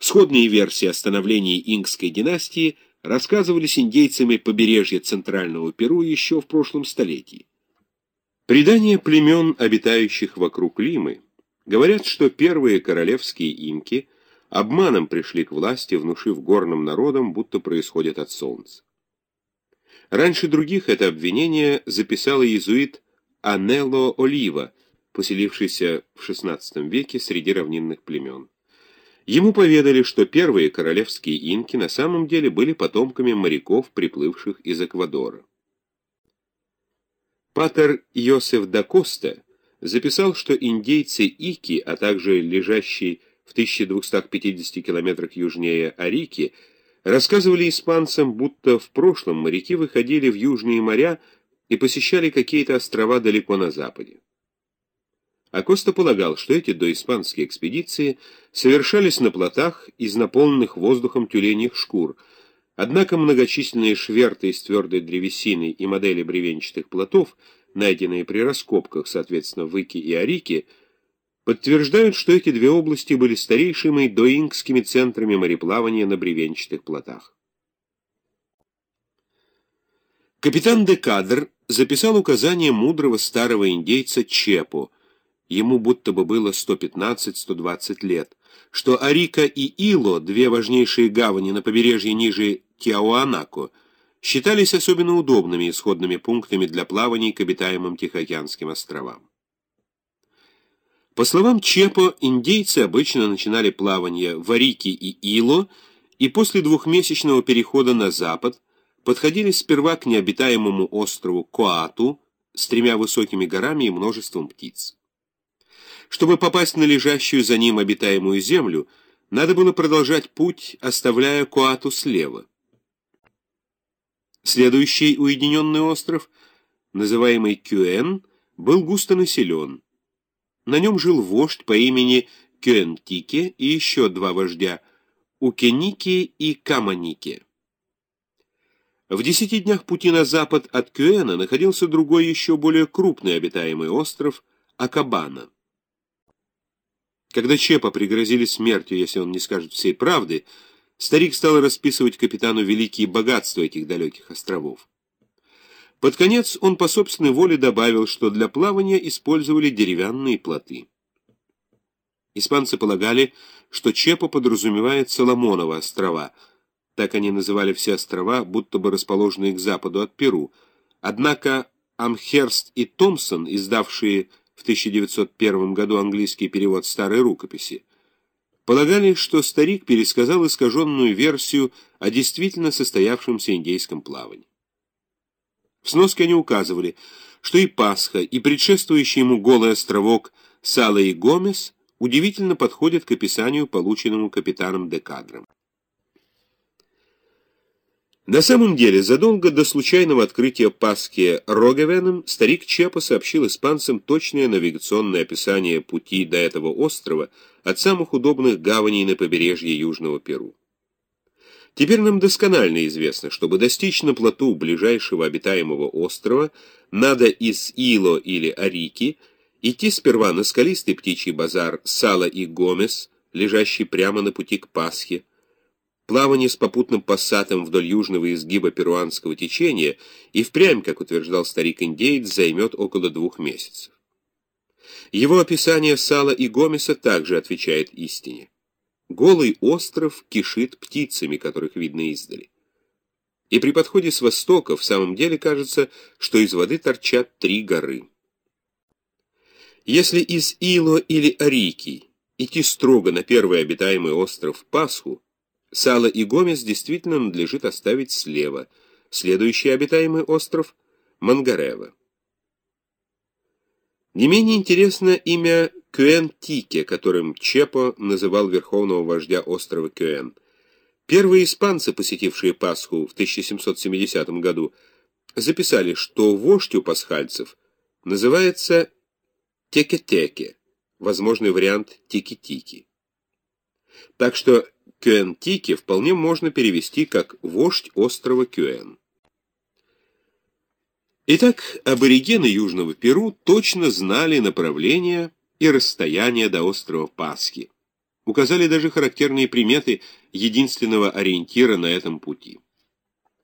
Сходные версии о становлении инкской династии рассказывались индейцами побережья Центрального Перу еще в прошлом столетии. Предания племен, обитающих вокруг Лимы, говорят, что первые королевские инки обманом пришли к власти, внушив горным народам, будто происходит от солнца. Раньше других это обвинение записал иезуит Анелло Олива, поселившийся в XVI веке среди равнинных племен. Ему поведали, что первые королевские инки на самом деле были потомками моряков, приплывших из Эквадора. Патер Йосеф да Коста записал, что индейцы Ики, а также лежащие в 1250 километрах южнее Арики, рассказывали испанцам, будто в прошлом моряки выходили в южные моря и посещали какие-то острова далеко на западе. Акоста полагал, что эти доиспанские экспедиции совершались на плотах из наполненных воздухом тюленьих шкур, однако многочисленные шверты из твердой древесины и модели бревенчатых плотов, найденные при раскопках, соответственно, в Ике и Арике, подтверждают, что эти две области были старейшими доингскими центрами мореплавания на бревенчатых плотах. Капитан Декадр записал указание мудрого старого индейца Чепу, ему будто бы было 115-120 лет, что Арика и Ило, две важнейшие гавани на побережье ниже Тиауанако, считались особенно удобными исходными пунктами для плаваний к обитаемым Тихоокеанским островам. По словам Чепо, индейцы обычно начинали плавание в Арике и Ило, и после двухмесячного перехода на запад подходили сперва к необитаемому острову Коату с тремя высокими горами и множеством птиц. Чтобы попасть на лежащую за ним обитаемую землю, надо было продолжать путь, оставляя Куату слева. Следующий уединенный остров, называемый Кюэн, был густо населен. На нем жил вождь по имени Кюэнтике и еще два вождя – Укенике и Каманике. В десяти днях пути на запад от Кюэна находился другой еще более крупный обитаемый остров – Акабана. Когда Чепа пригрозили смертью, если он не скажет всей правды, старик стал расписывать капитану великие богатства этих далеких островов. Под конец он по собственной воле добавил, что для плавания использовали деревянные плоты. Испанцы полагали, что Чепа подразумевает Соломоновы острова. Так они называли все острова, будто бы расположенные к западу от Перу. Однако Амхерст и Томпсон, издавшие в 1901 году английский перевод старой рукописи, полагали, что старик пересказал искаженную версию о действительно состоявшемся индейском плавании. В сноске они указывали, что и Пасха, и предшествующий ему голый островок Сала и Гомес удивительно подходят к описанию, полученному капитаном Декадром. На самом деле, задолго до случайного открытия Пасхи Рогевеном, старик Чепа сообщил испанцам точное навигационное описание пути до этого острова от самых удобных гаваней на побережье Южного Перу. Теперь нам досконально известно, чтобы достичь на плоту ближайшего обитаемого острова, надо из Ило или Арики идти сперва на скалистый птичий базар Сала и Гомес, лежащий прямо на пути к Пасхе, Плавание с попутным пассатом вдоль южного изгиба перуанского течения и впрямь, как утверждал старик-индеец, займет около двух месяцев. Его описание Сала и Гомеса также отвечает истине. Голый остров кишит птицами, которых видно издали. И при подходе с востока в самом деле кажется, что из воды торчат три горы. Если из Ило или Арики идти строго на первый обитаемый остров Пасху, Сало и Гомес действительно надлежит оставить слева. Следующий обитаемый остров — Мангарева. Не менее интересно имя Кюэн-Тике, которым Чепо называл верховного вождя острова Кюэн. Первые испанцы, посетившие Пасху в 1770 году, записали, что вождь у пасхальцев называется Теке-Теке, возможный вариант Тики-Тики. Так что Кюэн-Тики вполне можно перевести как «вождь острова Кюэн». Итак, аборигены Южного Перу точно знали направление и расстояние до острова Пасхи. указали даже характерные приметы единственного ориентира на этом пути.